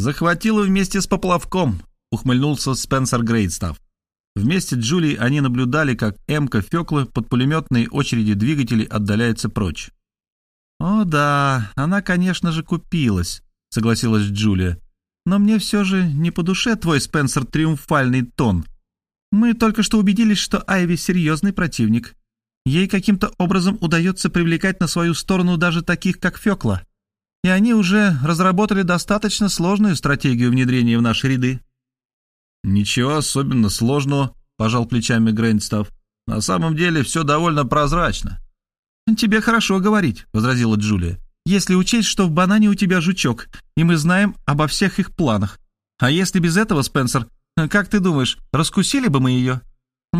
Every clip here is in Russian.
«Захватила вместе с поплавком», — ухмыльнулся Спенсер Грейдстав. Вместе с Джулией они наблюдали, как Эмка Фёкла под пулеметной очереди двигателей отдаляется прочь. «О да, она, конечно же, купилась», — согласилась Джулия. «Но мне все же не по душе твой, Спенсер, триумфальный тон. Мы только что убедились, что Айви серьезный противник. Ей каким-то образом удается привлекать на свою сторону даже таких, как Фёкла. И они уже разработали достаточно сложную стратегию внедрения в наши ряды». «Ничего особенно сложного», — пожал плечами Грейнстав. «На самом деле все довольно прозрачно». «Тебе хорошо говорить», — возразила Джулия, «если учесть, что в банане у тебя жучок, и мы знаем обо всех их планах. А если без этого, Спенсер, как ты думаешь, раскусили бы мы ее?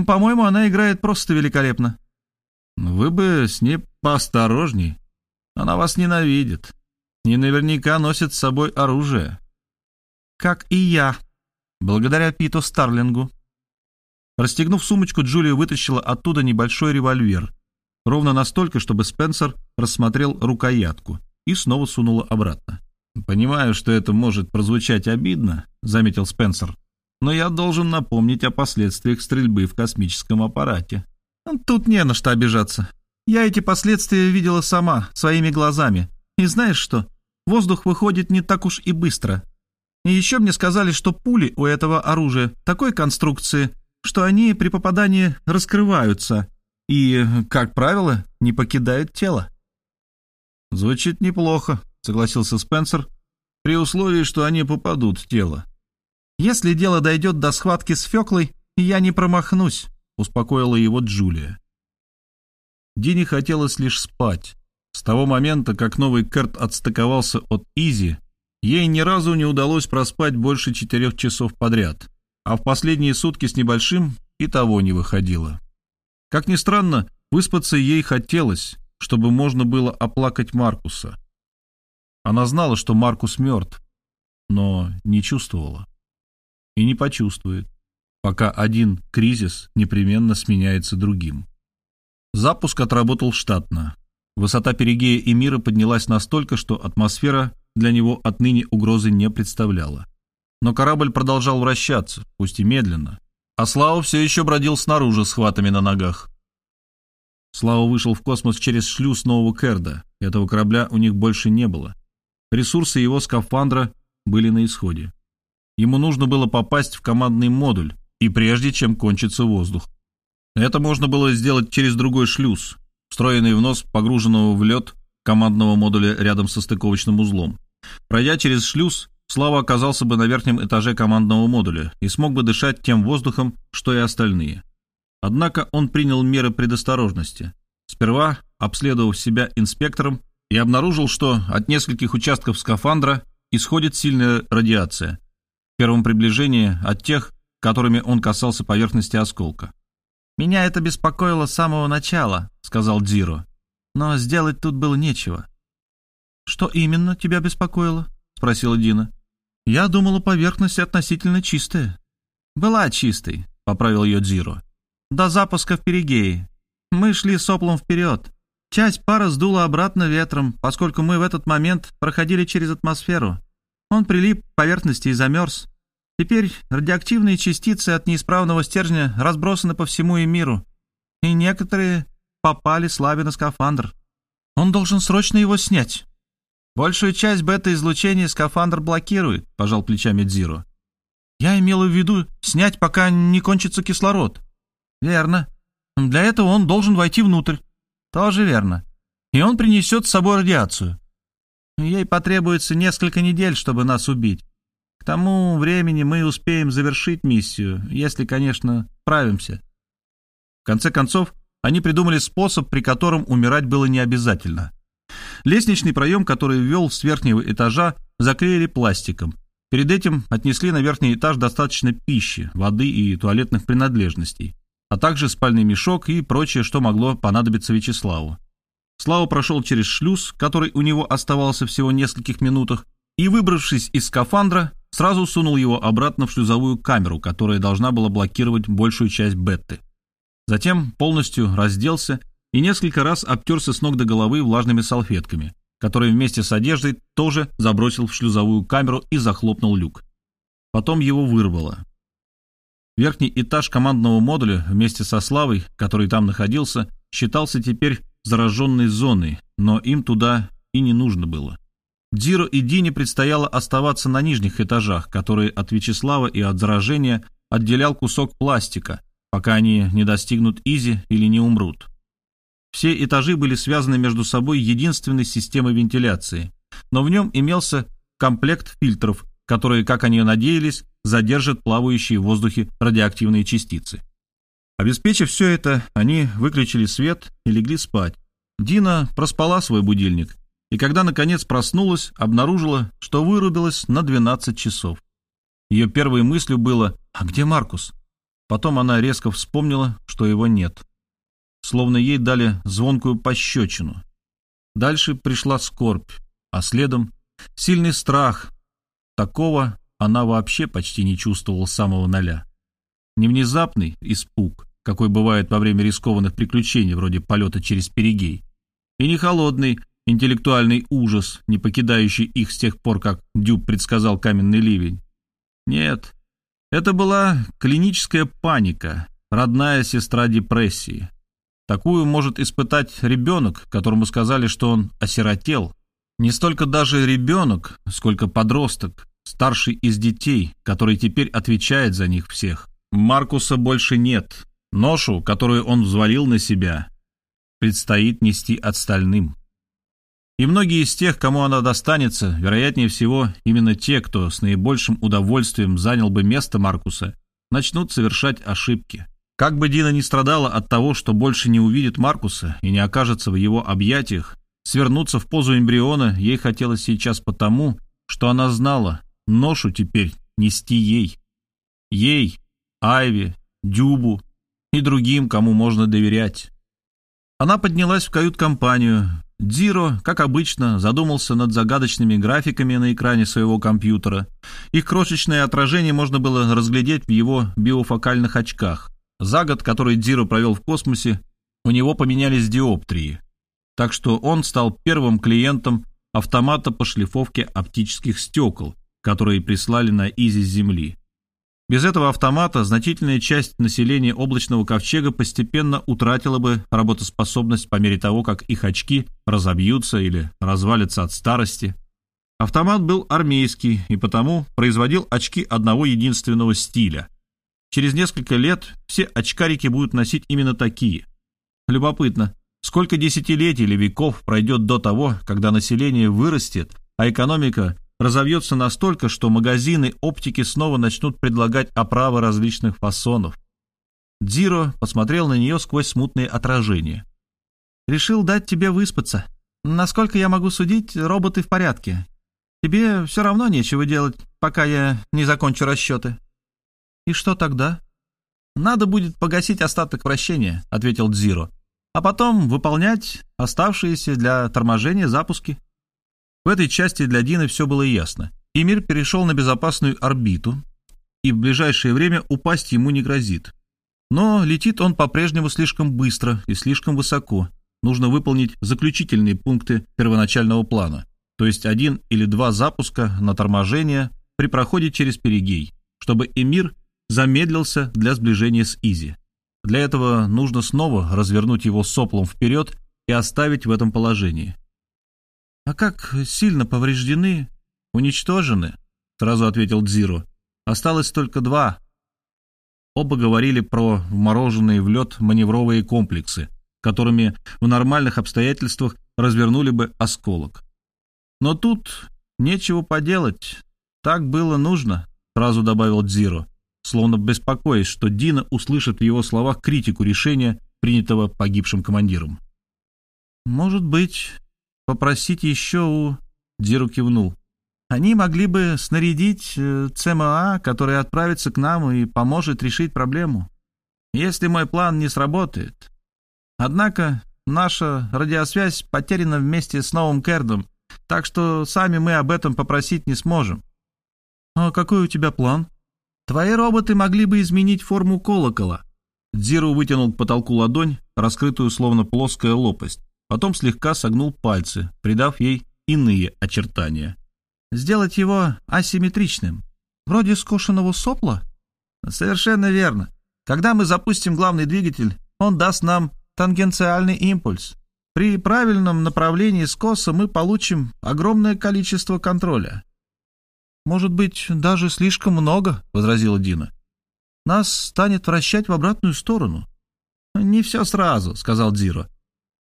По-моему, она играет просто великолепно». «Вы бы с ней поосторожней. Она вас ненавидит. И наверняка носит с собой оружие». «Как и я», благодаря Питу Старлингу. Расстегнув сумочку, Джулия вытащила оттуда небольшой револьвер, ровно настолько, чтобы Спенсер рассмотрел рукоятку, и снова сунула обратно. «Понимаю, что это может прозвучать обидно», — заметил Спенсер, «но я должен напомнить о последствиях стрельбы в космическом аппарате». «Тут не на что обижаться. Я эти последствия видела сама, своими глазами. И знаешь что? Воздух выходит не так уж и быстро. И еще мне сказали, что пули у этого оружия такой конструкции, что они при попадании раскрываются и, как правило, не покидают тело. «Звучит неплохо», — согласился Спенсер, «при условии, что они попадут в тело». «Если дело дойдет до схватки с Феклой, я не промахнусь», — успокоила его Джулия. Дине хотелось лишь спать. С того момента, как новый Керт отстыковался от Изи, Ей ни разу не удалось проспать больше четырех часов подряд, а в последние сутки с небольшим и того не выходило. Как ни странно, выспаться ей хотелось, чтобы можно было оплакать Маркуса. Она знала, что Маркус мертв, но не чувствовала. И не почувствует, пока один кризис непременно сменяется другим. Запуск отработал штатно. Высота перигея и мира поднялась настолько, что атмосфера для него отныне угрозы не представляла. Но корабль продолжал вращаться, пусть и медленно, а Слава все еще бродил снаружи с хватами на ногах. Слава вышел в космос через шлюз нового Керда, этого корабля у них больше не было. Ресурсы его скафандра были на исходе. Ему нужно было попасть в командный модуль, и прежде чем кончится воздух. Это можно было сделать через другой шлюз, встроенный в нос погруженного в лед командного модуля рядом со стыковочным узлом. Пройдя через шлюз, Слава оказался бы на верхнем этаже командного модуля и смог бы дышать тем воздухом, что и остальные. Однако он принял меры предосторожности. Сперва, обследовав себя инспектором, и обнаружил, что от нескольких участков скафандра исходит сильная радиация. В первом приближении от тех, которыми он касался поверхности осколка. «Меня это беспокоило с самого начала», — сказал Дзиро но сделать тут было нечего. «Что именно тебя беспокоило?» — спросила Дина. «Я думала, поверхность относительно чистая». «Была чистой», — поправил ее Дзиро. «До запуска в Перигее. Мы шли соплом вперед. Часть пара сдула обратно ветром, поскольку мы в этот момент проходили через атмосферу. Он прилип к поверхности и замерз. Теперь радиоактивные частицы от неисправного стержня разбросаны по всему и миру, и некоторые попали Славе на скафандр. Он должен срочно его снять. Большую часть бета-излучения скафандр блокирует, пожал плечами Дзиро. Я имела в виду снять, пока не кончится кислород. Верно. Для этого он должен войти внутрь. Тоже верно. И он принесет с собой радиацию. Ей потребуется несколько недель, чтобы нас убить. К тому времени мы успеем завершить миссию, если, конечно, справимся. В конце концов, они придумали способ, при котором умирать было не обязательно. Лестничный проем, который ввел с верхнего этажа, заклеили пластиком. Перед этим отнесли на верхний этаж достаточно пищи, воды и туалетных принадлежностей, а также спальный мешок и прочее, что могло понадобиться Вячеславу. Слава прошел через шлюз, который у него оставался всего нескольких минутах, и, выбравшись из скафандра, сразу сунул его обратно в шлюзовую камеру, которая должна была блокировать большую часть бетты. Затем полностью разделся и несколько раз обтерся с ног до головы влажными салфетками, который вместе с одеждой тоже забросил в шлюзовую камеру и захлопнул люк. Потом его вырвало. Верхний этаж командного модуля вместе со Славой, который там находился, считался теперь зараженной зоной, но им туда и не нужно было. Дзиро и Дине предстояло оставаться на нижних этажах, которые от Вячеслава и от заражения отделял кусок пластика, пока они не достигнут Изи или не умрут. Все этажи были связаны между собой единственной системой вентиляции, но в нем имелся комплект фильтров, которые, как они надеялись, задержат плавающие в воздухе радиоактивные частицы. Обеспечив все это, они выключили свет и легли спать. Дина проспала свой будильник, и когда, наконец, проснулась, обнаружила, что вырубилась на 12 часов. Ее первой мыслью было «А где Маркус?». Потом она резко вспомнила, что его нет. Словно ей дали звонкую пощечину. Дальше пришла скорбь, а следом сильный страх. Такого она вообще почти не чувствовала с самого ноля. Не внезапный испуг, какой бывает во время рискованных приключений, вроде полета через перигей, и не холодный, интеллектуальный ужас, не покидающий их с тех пор, как Дюб предсказал каменный ливень. Нет, это была клиническая паника, родная сестра депрессии. Такую может испытать ребенок, которому сказали, что он осиротел. Не столько даже ребенок, сколько подросток, старший из детей, который теперь отвечает за них всех. Маркуса больше нет. Ношу, которую он взвалил на себя, предстоит нести остальным. И многие из тех, кому она достанется, вероятнее всего, именно те, кто с наибольшим удовольствием занял бы место Маркуса, начнут совершать ошибки. Как бы Дина ни страдала от того, что больше не увидит Маркуса и не окажется в его объятиях, свернуться в позу эмбриона ей хотелось сейчас потому, что она знала, ношу теперь нести ей. Ей, Айве, Дюбу и другим, кому можно доверять. Она поднялась в кают-компанию, Дзиро, как обычно, задумался над загадочными графиками на экране своего компьютера. Их крошечное отражение можно было разглядеть в его биофокальных очках. За год, который Дзиро провел в космосе, у него поменялись диоптрии. Так что он стал первым клиентом автомата по шлифовке оптических стекол, которые прислали на Изи с Земли. Без этого автомата значительная часть населения облачного ковчега постепенно утратила бы работоспособность по мере того, как их очки разобьются или развалятся от старости. Автомат был армейский и потому производил очки одного единственного стиля. Через несколько лет все очкарики будут носить именно такие. Любопытно, сколько десятилетий или веков пройдет до того, когда население вырастет, а экономика разовьется настолько, что магазины оптики снова начнут предлагать оправы различных фасонов. Дзиро посмотрел на нее сквозь смутные отражения. «Решил дать тебе выспаться. Насколько я могу судить, роботы в порядке. Тебе все равно нечего делать, пока я не закончу расчеты». «И что тогда?» «Надо будет погасить остаток вращения», — ответил Дзиро, «а потом выполнять оставшиеся для торможения запуски». В этой части для Дины все было ясно. И мир перешел на безопасную орбиту, и в ближайшее время упасть ему не грозит. Но летит он по-прежнему слишком быстро и слишком высоко. Нужно выполнить заключительные пункты первоначального плана, то есть один или два запуска на торможение при проходе через перигей, чтобы Эмир замедлился для сближения с Изи. Для этого нужно снова развернуть его соплом вперед и оставить в этом положении. «А как сильно повреждены, уничтожены?» — сразу ответил Дзиро. «Осталось только два». Оба говорили про вмороженные в лед маневровые комплексы, которыми в нормальных обстоятельствах развернули бы осколок. «Но тут нечего поделать. Так было нужно», — сразу добавил Дзиро, словно беспокоясь, что Дина услышит в его словах критику решения, принятого погибшим командиром. «Может быть, попросить еще у...» Диру кивнул. «Они могли бы снарядить э, ЦМА, который отправится к нам и поможет решить проблему, если мой план не сработает. Однако наша радиосвязь потеряна вместе с новым Кердом, так что сами мы об этом попросить не сможем». «А какой у тебя план?» «Твои роботы могли бы изменить форму колокола». Дзиру вытянул к потолку ладонь, раскрытую словно плоская лопасть. Потом слегка согнул пальцы, придав ей иные очертания. Сделать его асимметричным, вроде скошенного сопла? Совершенно верно. Когда мы запустим главный двигатель, он даст нам тангенциальный импульс. При правильном направлении скоса мы получим огромное количество контроля. «Может быть, даже слишком много», — возразила Дина. «Нас станет вращать в обратную сторону». «Не все сразу», — сказал Дзиро.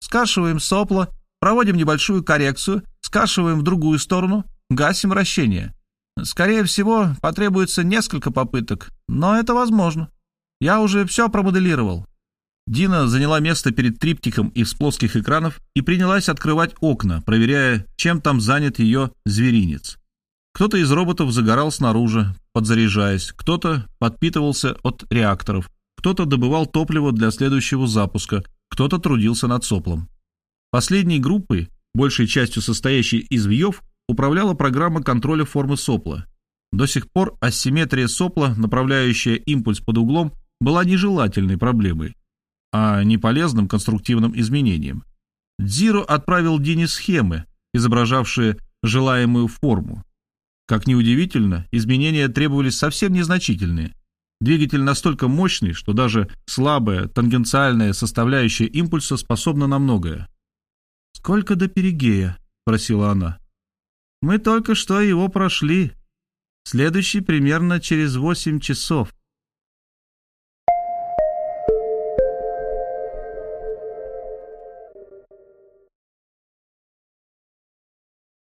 «Скашиваем сопло, проводим небольшую коррекцию, скашиваем в другую сторону, гасим вращение. Скорее всего, потребуется несколько попыток, но это возможно. Я уже все промоделировал. Дина заняла место перед триптиком из плоских экранов и принялась открывать окна, проверяя, чем там занят ее зверинец. Кто-то из роботов загорал снаружи, подзаряжаясь, кто-то подпитывался от реакторов, кто-то добывал топливо для следующего запуска, кто-то трудился над соплом. Последней группой, большей частью состоящей из вьев, управляла программа контроля формы сопла. До сих пор асимметрия сопла, направляющая импульс под углом, была нежелательной проблемой а не полезным конструктивным изменением. Дзиро отправил Дине схемы, изображавшие желаемую форму. Как ни удивительно, изменения требовались совсем незначительные. Двигатель настолько мощный, что даже слабая тангенциальная составляющая импульса способна на многое. «Сколько до перигея?» — спросила она. «Мы только что его прошли. Следующий примерно через восемь часов».